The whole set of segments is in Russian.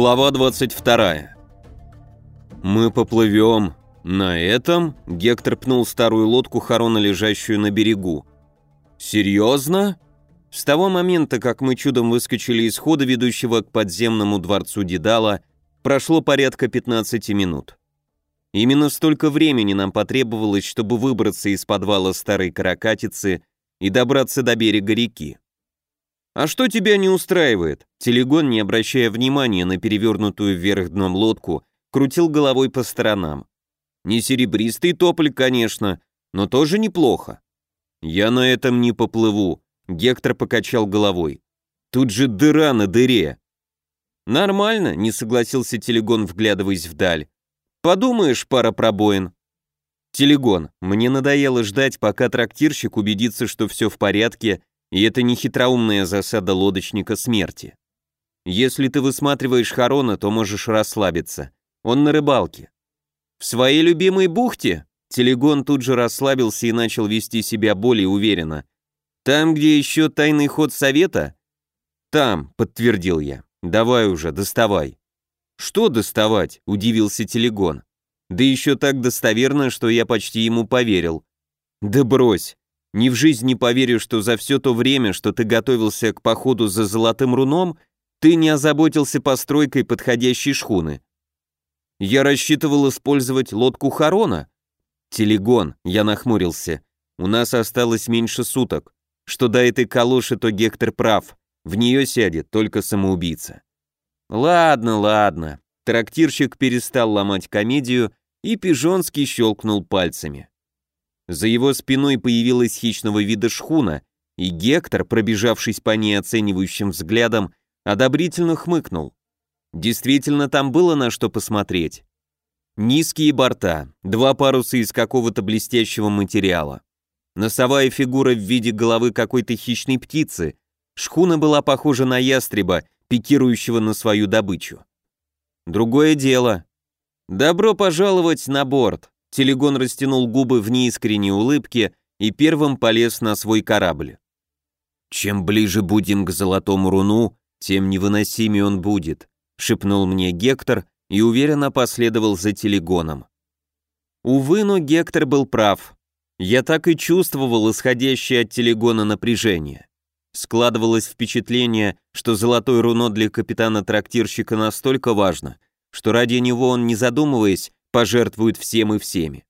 Глава 22. «Мы поплывем на этом?» Гектор пнул старую лодку Харона, лежащую на берегу. «Серьезно?» С того момента, как мы чудом выскочили из хода, ведущего к подземному дворцу Дедала, прошло порядка 15 минут. Именно столько времени нам потребовалось, чтобы выбраться из подвала старой каракатицы и добраться до берега реки. «А что тебя не устраивает?» Телегон, не обращая внимания на перевернутую вверх дном лодку, крутил головой по сторонам. «Не серебристый тополь, конечно, но тоже неплохо». «Я на этом не поплыву», — Гектор покачал головой. «Тут же дыра на дыре». «Нормально», — не согласился Телегон, вглядываясь вдаль. «Подумаешь, пара пробоин». «Телегон, мне надоело ждать, пока трактирщик убедится, что все в порядке, и это не хитроумная засада лодочника смерти. Если ты высматриваешь Харона, то можешь расслабиться. Он на рыбалке. В своей любимой бухте Телегон тут же расслабился и начал вести себя более уверенно. Там, где еще тайный ход совета? Там, подтвердил я. Давай уже, доставай. Что доставать? Удивился Телегон. Да еще так достоверно, что я почти ему поверил. Да брось. Ни в жизнь не поверю, что за все то время, что ты готовился к походу за золотым руном, ты не озаботился постройкой подходящей шхуны. Я рассчитывал использовать лодку Харона. Телегон, я нахмурился. У нас осталось меньше суток. Что до этой калоши, то Гектор прав. В нее сядет только самоубийца. Ладно, ладно. Трактирщик перестал ломать комедию, и Пижонский щелкнул пальцами. За его спиной появилась хищного вида шхуна, и Гектор, пробежавшись по ней оценивающим взглядом, одобрительно хмыкнул. Действительно, там было на что посмотреть. Низкие борта, два паруса из какого-то блестящего материала. Носовая фигура в виде головы какой-то хищной птицы. Шхуна была похожа на ястреба, пикирующего на свою добычу. Другое дело. Добро пожаловать на борт. Телегон растянул губы в неискренней улыбке и первым полез на свой корабль. «Чем ближе будем к золотому руну, тем невыносимее он будет», шепнул мне Гектор и уверенно последовал за Телегоном. Увы, но Гектор был прав. Я так и чувствовал исходящее от Телегона напряжение. Складывалось впечатление, что золотое руно для капитана-трактирщика настолько важно, что ради него он, не задумываясь, пожертвует всем и всеми.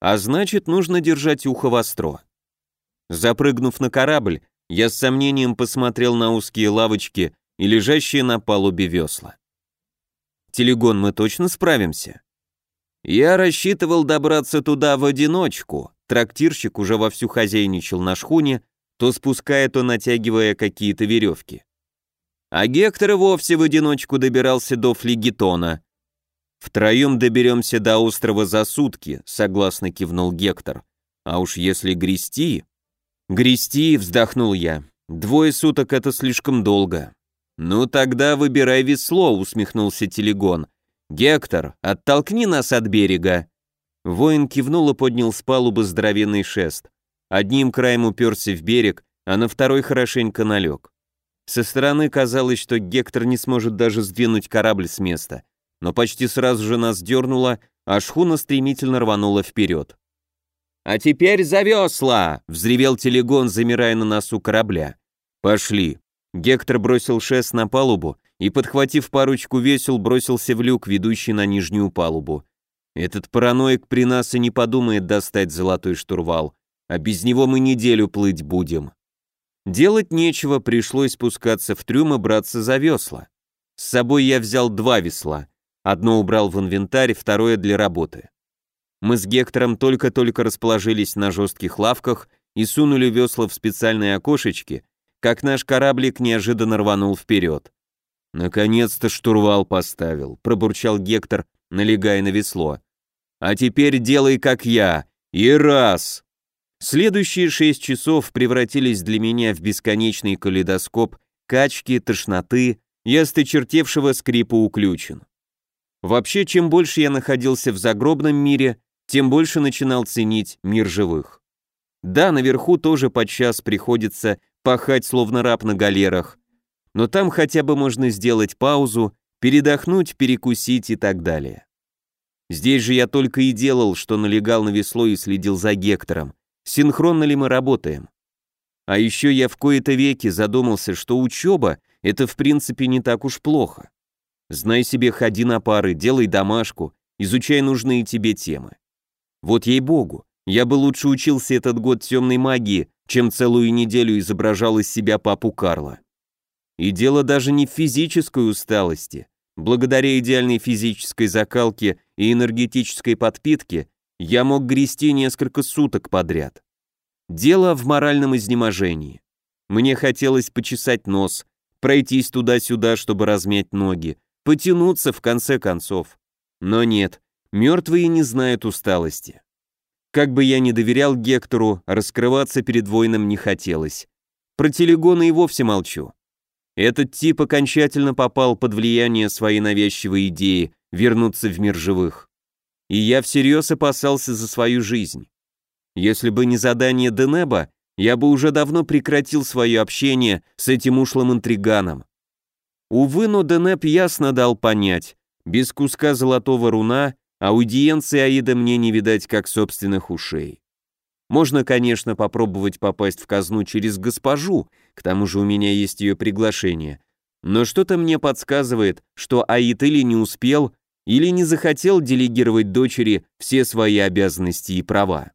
А значит, нужно держать ухо востро. Запрыгнув на корабль, я с сомнением посмотрел на узкие лавочки и лежащие на палубе весла. «Телегон, мы точно справимся?» Я рассчитывал добраться туда в одиночку. Трактирщик уже вовсю хозяйничал на шхуне, то спуская, то натягивая какие-то веревки. А Гектор вовсе в одиночку добирался до флегетона, «Втроем доберемся до острова за сутки», — согласно кивнул Гектор. «А уж если грести...» «Грести», — вздохнул я. «Двое суток — это слишком долго». «Ну тогда выбирай весло», — усмехнулся Телегон. «Гектор, оттолкни нас от берега». Воин кивнул и поднял с палубы здоровенный шест. Одним краем уперся в берег, а на второй хорошенько налег. Со стороны казалось, что Гектор не сможет даже сдвинуть корабль с места но почти сразу же нас дернуло, а шхуна стремительно рванула вперед. «А теперь за весла!» — взревел телегон, замирая на носу корабля. «Пошли!» Гектор бросил шест на палубу и, подхватив парочку весел, бросился в люк, ведущий на нижнюю палубу. Этот параноик при нас и не подумает достать золотой штурвал, а без него мы неделю плыть будем. Делать нечего, пришлось спускаться в трюм и браться за весла. С собой я взял два весла, Одно убрал в инвентарь, второе для работы. Мы с Гектором только-только расположились на жестких лавках и сунули весла в специальные окошечки, как наш кораблик неожиданно рванул вперед. «Наконец-то штурвал поставил», — пробурчал Гектор, налегая на весло. «А теперь делай, как я. И раз!» Следующие шесть часов превратились для меня в бесконечный калейдоскоп качки, тошноты и осточертевшего скрипа уключен. Вообще, чем больше я находился в загробном мире, тем больше начинал ценить мир живых. Да, наверху тоже подчас приходится пахать словно раб на галерах, но там хотя бы можно сделать паузу, передохнуть, перекусить и так далее. Здесь же я только и делал, что налегал на весло и следил за Гектором, синхронно ли мы работаем. А еще я в кои-то веки задумался, что учеба — это в принципе не так уж плохо. Знай себе, ходи на пары, делай домашку, изучай нужные тебе темы. Вот ей-богу, я бы лучше учился этот год темной магии, чем целую неделю изображал из себя папу Карла. И дело даже не в физической усталости. Благодаря идеальной физической закалке и энергетической подпитке я мог грести несколько суток подряд. Дело в моральном изнеможении. Мне хотелось почесать нос, пройтись туда-сюда, чтобы размять ноги, потянуться в конце концов. Но нет, мертвые не знают усталости. Как бы я ни доверял Гектору, раскрываться перед воином не хотелось. Про телегона и вовсе молчу. Этот тип окончательно попал под влияние своей навязчивой идеи вернуться в мир живых. И я всерьез опасался за свою жизнь. Если бы не задание Денеба, я бы уже давно прекратил свое общение с этим ушлым интриганом. Увы, но Денеб ясно дал понять, без куска золотого руна аудиенции Аида мне не видать как собственных ушей. Можно, конечно, попробовать попасть в казну через госпожу, к тому же у меня есть ее приглашение, но что-то мне подсказывает, что Аид или не успел, или не захотел делегировать дочери все свои обязанности и права.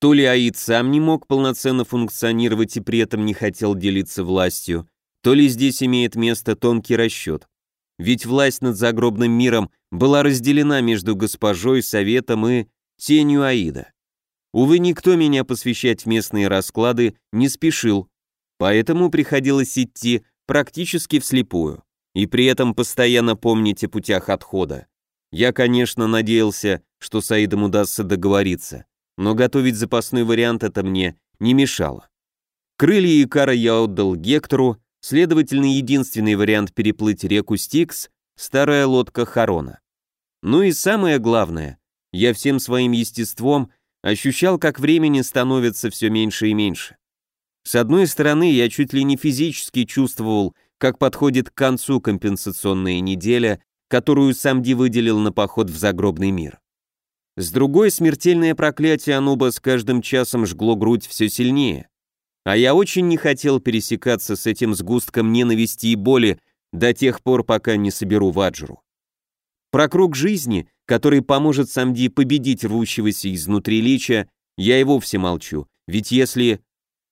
То ли Аид сам не мог полноценно функционировать и при этом не хотел делиться властью, то ли здесь имеет место тонкий расчет. Ведь власть над загробным миром была разделена между госпожой, советом и тенью Аида. Увы, никто меня посвящать в местные расклады не спешил, поэтому приходилось идти практически вслепую и при этом постоянно помнить о путях отхода. Я, конечно, надеялся, что с Аидом удастся договориться, но готовить запасной вариант это мне не мешало. Крылья Икара я отдал Гектору, следовательно, единственный вариант переплыть реку Стикс — старая лодка Харона. Ну и самое главное, я всем своим естеством ощущал, как времени становится все меньше и меньше. С одной стороны, я чуть ли не физически чувствовал, как подходит к концу компенсационная неделя, которую Самди выделил на поход в загробный мир. С другой, смертельное проклятие Ануба с каждым часом жгло грудь все сильнее. А я очень не хотел пересекаться с этим сгустком ненависти и боли до тех пор, пока не соберу ваджру. Про круг жизни, который поможет Самди победить рвущегося изнутри лича, я и вовсе молчу, ведь если...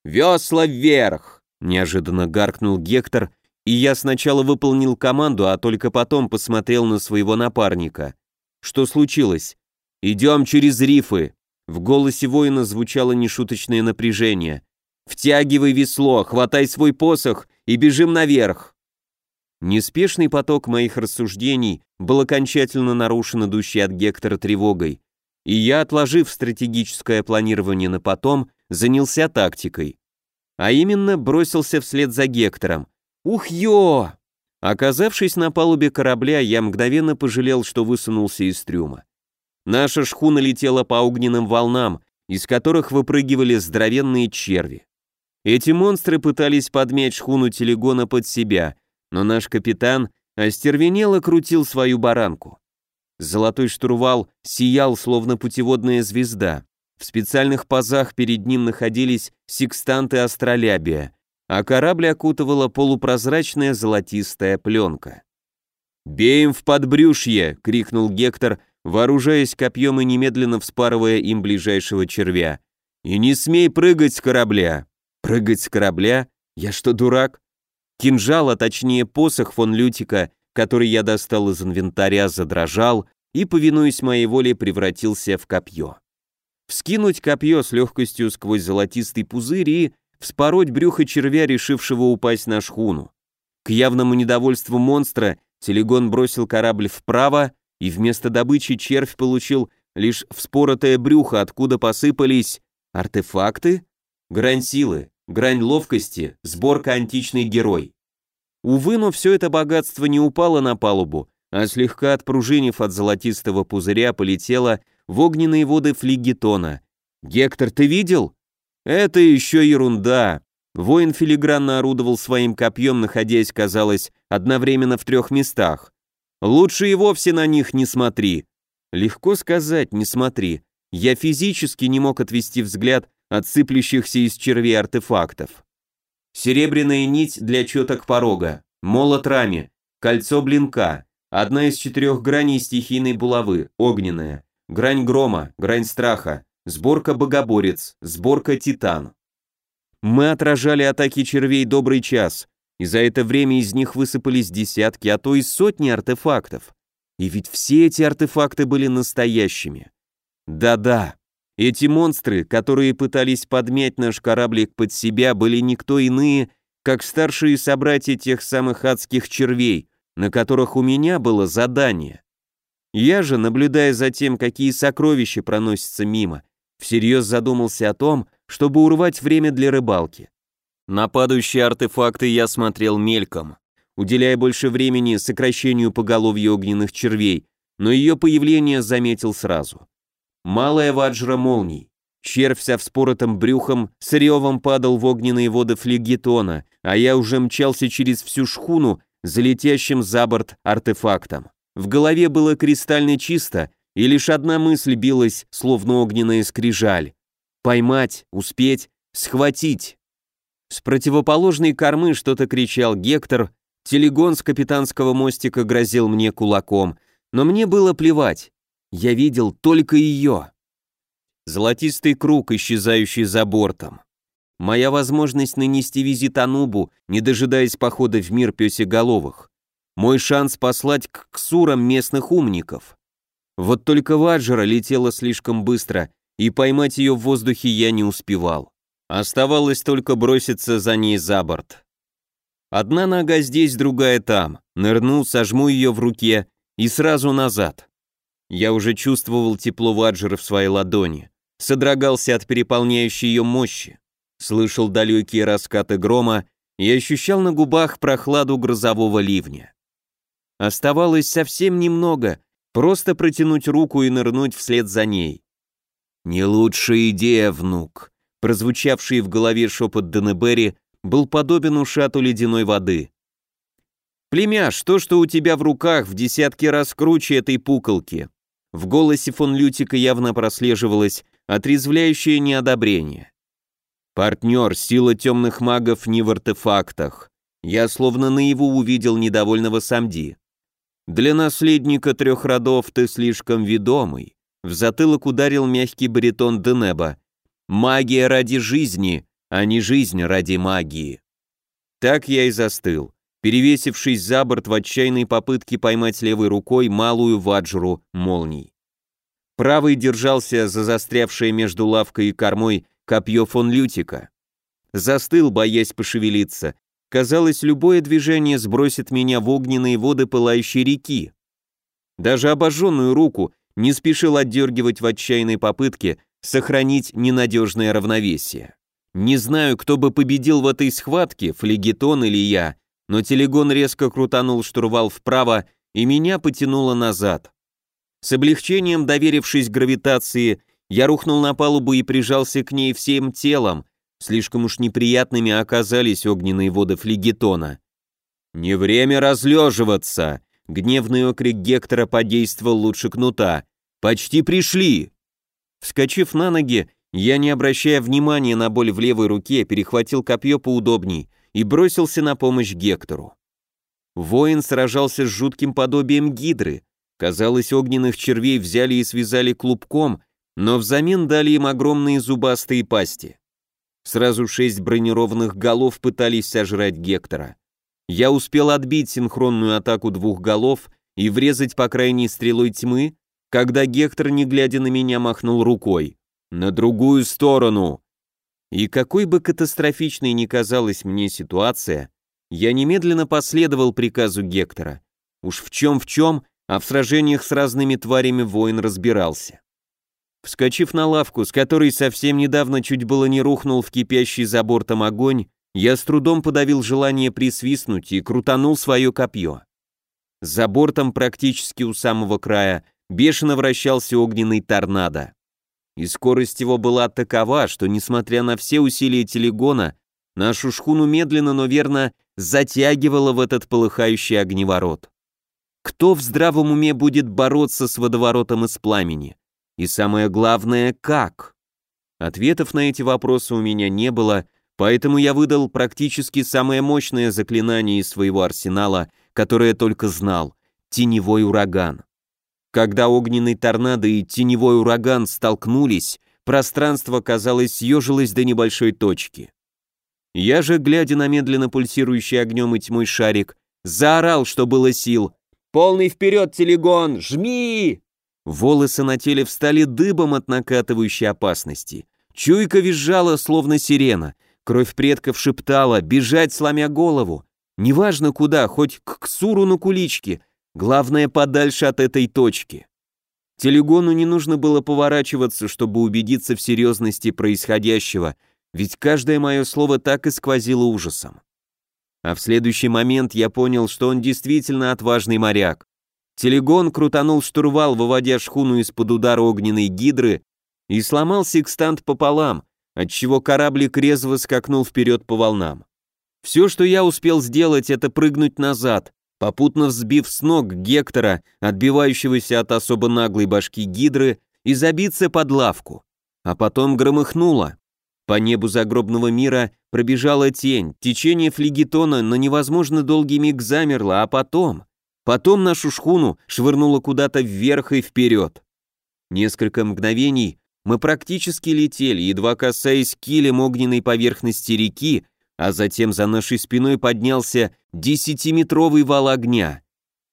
«Весла вверх!» — неожиданно гаркнул Гектор, и я сначала выполнил команду, а только потом посмотрел на своего напарника. Что случилось? «Идем через рифы!» В голосе воина звучало нешуточное напряжение. «Втягивай весло, хватай свой посох и бежим наверх!» Неспешный поток моих рассуждений был окончательно нарушен идущей от Гектора тревогой, и я, отложив стратегическое планирование на потом, занялся тактикой. А именно, бросился вслед за Гектором. «Ух, ё!» Оказавшись на палубе корабля, я мгновенно пожалел, что высунулся из трюма. Наша шхуна летела по огненным волнам, из которых выпрыгивали здоровенные черви. Эти монстры пытались подмять шхуну телегона под себя, но наш капитан остервенело крутил свою баранку. Золотой штурвал сиял, словно путеводная звезда. В специальных пазах перед ним находились секстанты астролябия, а корабль окутывала полупрозрачная золотистая пленка. «Бей в подбрюшье!» — крикнул Гектор, вооружаясь копьем и немедленно вспарывая им ближайшего червя. «И не смей прыгать с корабля!» «Прыгать с корабля? Я что, дурак?» Кинжал, а точнее посох фон Лютика, который я достал из инвентаря, задрожал и, повинуясь моей воле, превратился в копье. Вскинуть копье с легкостью сквозь золотистый пузырь и вспороть брюхо червя, решившего упасть на шхуну. К явному недовольству монстра Телегон бросил корабль вправо, и вместо добычи червь получил лишь вспоротое брюхо, откуда посыпались артефакты, грань силы, грань ловкости, сборка античный герой. Увы, но все это богатство не упало на палубу, а слегка отпружинив от золотистого пузыря, полетело в огненные воды флигетона. «Гектор, ты видел?» «Это еще ерунда!» Воин филигранно орудовал своим копьем, находясь, казалось, одновременно в трех местах. «Лучше и вовсе на них не смотри». Легко сказать «не смотри». Я физически не мог отвести взгляд от сыплющихся из червей артефактов. Серебряная нить для четок порога, молот раме, кольцо блинка, одна из четырех граней стихийной булавы, огненная, грань грома, грань страха, сборка богоборец, сборка титан. Мы отражали атаки червей добрый час, и за это время из них высыпались десятки, а то и сотни артефактов. И ведь все эти артефакты были настоящими. Да-да, эти монстры, которые пытались подмять наш кораблик под себя, были никто иные, как старшие собратья тех самых адских червей, на которых у меня было задание. Я же, наблюдая за тем, какие сокровища проносятся мимо, всерьез задумался о том, чтобы урвать время для рыбалки. На падающие артефакты я смотрел мельком, уделяя больше времени сокращению поголовья огненных червей, но ее появление заметил сразу. Малая ваджра молний. Червь со вспоротым брюхом с ревом падал в огненные воды флегетона, а я уже мчался через всю шхуну за летящим за борт артефактом. В голове было кристально чисто, и лишь одна мысль билась, словно огненная скрижаль. Поймать, успеть, схватить. С противоположной кормы что-то кричал Гектор, телегон с капитанского мостика грозил мне кулаком, но мне было плевать. Я видел только ее. Золотистый круг, исчезающий за бортом. Моя возможность нанести визит Анубу, не дожидаясь похода в мир пёсеголовых. Мой шанс послать к ксурам местных умников. Вот только Ваджера летела слишком быстро, и поймать ее в воздухе я не успевал. Оставалось только броситься за ней за борт. Одна нога здесь, другая там. Нырну, сожму ее в руке и сразу назад. Я уже чувствовал тепло Ваджера в своей ладони, содрогался от переполняющей ее мощи, слышал далекие раскаты грома и ощущал на губах прохладу грозового ливня. Оставалось совсем немного, просто протянуть руку и нырнуть вслед за ней. «Не лучшая идея, внук», прозвучавший в голове шепот Денебери, был подобен ушату ледяной воды. «Племяш, то, что у тебя в руках, в десятки раз круче этой пуколки. В голосе фон Лютика явно прослеживалось отрезвляющее неодобрение. «Партнер, сила темных магов не в артефактах. Я словно наяву увидел недовольного Самди. Для наследника трех родов ты слишком ведомый». В затылок ударил мягкий баритон Денеба. «Магия ради жизни, а не жизнь ради магии». Так я и застыл, перевесившись за борт в отчаянной попытке поймать левой рукой малую ваджру молний. Правый держался за застрявшее между лавкой и кормой копье фон Лютика. Застыл, боясь пошевелиться. Казалось, любое движение сбросит меня в огненные воды пылающей реки. Даже обожженную руку не спешил отдергивать в отчаянной попытке сохранить ненадежное равновесие. Не знаю, кто бы победил в этой схватке, флегетон или я, но телегон резко крутанул штурвал вправо, и меня потянуло назад. С облегчением доверившись гравитации, я рухнул на палубу и прижался к ней всем телом, слишком уж неприятными оказались огненные воды флегетона. «Не время разлеживаться!» Гневный окрик Гектора подействовал лучше кнута. «Почти пришли!» Вскочив на ноги, я, не обращая внимания на боль в левой руке, перехватил копье поудобней и бросился на помощь Гектору. Воин сражался с жутким подобием гидры. Казалось, огненных червей взяли и связали клубком, но взамен дали им огромные зубастые пасти. Сразу шесть бронированных голов пытались сожрать Гектора. Я успел отбить синхронную атаку двух голов и врезать по крайней стрелой тьмы, когда Гектор, не глядя на меня, махнул рукой. «На другую сторону!» И какой бы катастрофичной ни казалась мне ситуация, я немедленно последовал приказу Гектора. Уж в чем в чем, а в сражениях с разными тварями воин разбирался. Вскочив на лавку, с которой совсем недавно чуть было не рухнул в кипящий за бортом огонь, я с трудом подавил желание присвистнуть и крутанул свое копье. За бортом практически у самого края бешено вращался огненный торнадо и скорость его была такова, что, несмотря на все усилия телегона, нашу шхуну медленно, но верно затягивало в этот полыхающий огневорот. Кто в здравом уме будет бороться с водоворотом из пламени? И самое главное, как? Ответов на эти вопросы у меня не было, поэтому я выдал практически самое мощное заклинание из своего арсенала, которое только знал — теневой ураган. Когда огненный торнадо и теневой ураган столкнулись, пространство, казалось, съежилось до небольшой точки. Я же, глядя на медленно пульсирующий огнем и тьмой шарик, заорал, что было сил. «Полный вперед, телегон! Жми!» Волосы на теле встали дыбом от накатывающей опасности. Чуйка визжала, словно сирена. Кровь предков шептала «бежать, сломя голову». Неважно куда, хоть к Ксуру на куличке, главное подальше от этой точки. Телегону не нужно было поворачиваться, чтобы убедиться в серьезности происходящего, ведь каждое мое слово так и сквозило ужасом. А в следующий момент я понял, что он действительно отважный моряк. Телегон крутанул штурвал, выводя шхуну из-под удара огненной гидры, и сломал секстант пополам, отчего кораблик резво скакнул вперед по волнам. Все, что я успел сделать, это прыгнуть назад, попутно взбив с ног Гектора, отбивающегося от особо наглой башки гидры, и забиться под лавку. А потом громыхнуло. По небу загробного мира пробежала тень, течение флегетона на невозможно долгий миг замерло, а потом... Потом нашу шхуну швырнуло куда-то вверх и вперед. Несколько мгновений мы практически летели, едва касаясь килем огненной поверхности реки, а затем за нашей спиной поднялся десятиметровый вал огня.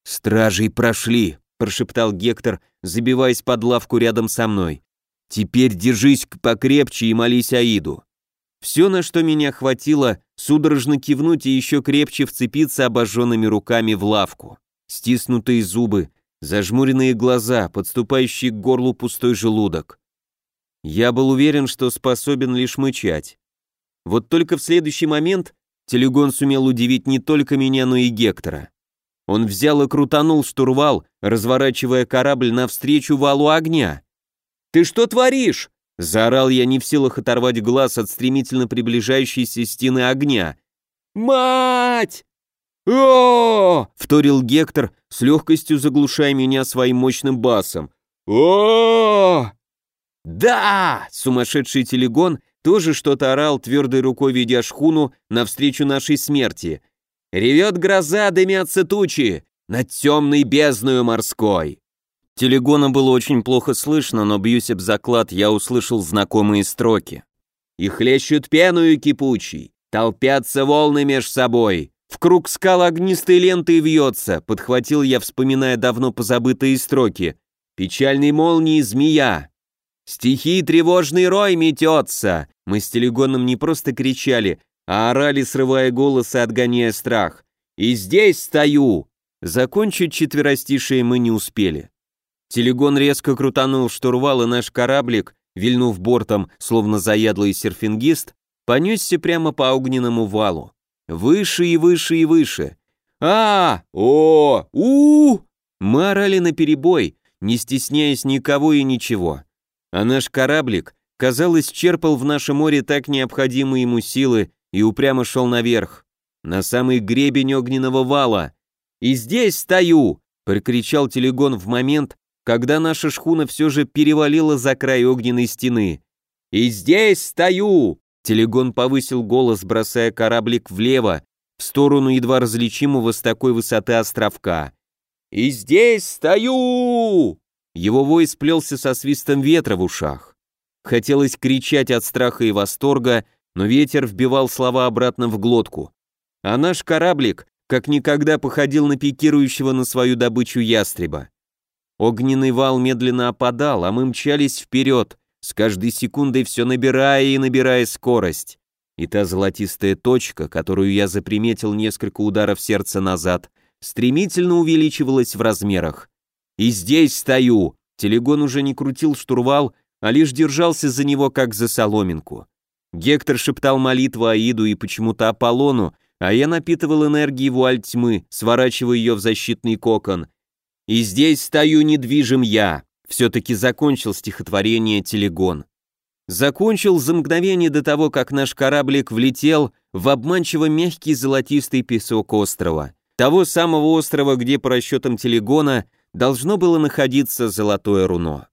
«Стражей прошли», — прошептал Гектор, забиваясь под лавку рядом со мной. «Теперь держись покрепче и молись Аиду». Все, на что меня хватило, судорожно кивнуть и еще крепче вцепиться обожженными руками в лавку. Стиснутые зубы, зажмуренные глаза, подступающий к горлу пустой желудок. Я был уверен, что способен лишь мычать. Вот только в следующий момент Телегон сумел удивить не только меня, но и Гектора. Он взял и крутанул штурвал, разворачивая корабль навстречу валу огня. «Ты что творишь?» — заорал я, не в силах оторвать глаз от стремительно приближающейся стены огня. «Мать!» о вторил Гектор, с легкостью заглушая меня своим мощным басом. о «Да!» — сумасшедший телегон тоже что-то орал, твердой рукой ведя шхуну навстречу нашей смерти. «Ревет гроза, дымятся тучи! Над темной бездною морской!» Телегона было очень плохо слышно, но бьюсь об заклад, я услышал знакомые строки. «И хлещут пеную кипучей, толпятся волны меж собой, в круг скал огнистой лентой вьется», подхватил я, вспоминая давно позабытые строки. «Печальной молнии змея, Стихи тревожный рой метется!» Мы с телегоном не просто кричали, а орали, срывая голос отгоняя страх. «И здесь стою!» Закончить четверостишие мы не успели. Телегон резко крутанул штурвал, и наш кораблик, вильнув бортом, словно заядлый серфингист, понесся прямо по огненному валу. Выше и выше и выше. а О! у, -у Мы орали наперебой, не стесняясь никого и ничего а наш кораблик, казалось, черпал в наше море так необходимые ему силы и упрямо шел наверх, на самый гребень огненного вала. «И здесь стою!» — прокричал Телегон в момент, когда наша шхуна все же перевалила за край огненной стены. «И здесь стою!» Телегон повысил голос, бросая кораблик влево, в сторону едва различимого с такой высоты островка. «И здесь стою!» Его вой сплелся со свистом ветра в ушах. Хотелось кричать от страха и восторга, но ветер вбивал слова обратно в глотку. А наш кораблик как никогда походил на пикирующего на свою добычу ястреба. Огненный вал медленно опадал, а мы мчались вперед, с каждой секундой все набирая и набирая скорость. И та золотистая точка, которую я заприметил несколько ударов сердца назад, стремительно увеличивалась в размерах. И здесь стою!» Телегон уже не крутил штурвал, а лишь держался за него, как за соломинку. Гектор шептал молитву Аиду и почему-то Аполлону, а я напитывал энергией вуаль тьмы, сворачивая ее в защитный кокон. «И здесь стою недвижим я!» Все-таки закончил стихотворение Телегон. Закончил за мгновение до того, как наш кораблик влетел в обманчиво мягкий золотистый песок острова. Того самого острова, где по расчетам телегона должно было находиться золотое руно.